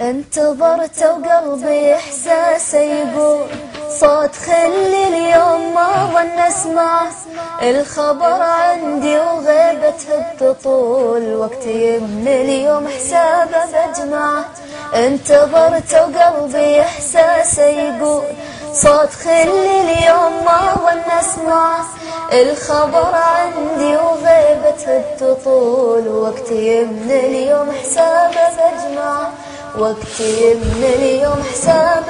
انتظرت وقلبي احساسه يقول صوت خلي اليوم ما ظن أسمع. الخبر عندي وغيبته بتطول وقتي من اليوم حسابه بجمع. انتظرت وقلبي احساسه يقول صوت خلي اليوم ما ظن أسمع. الخبر عندي وغيبته بتطول وقتي من اليوم حسابه وقتي من اليوم بجمع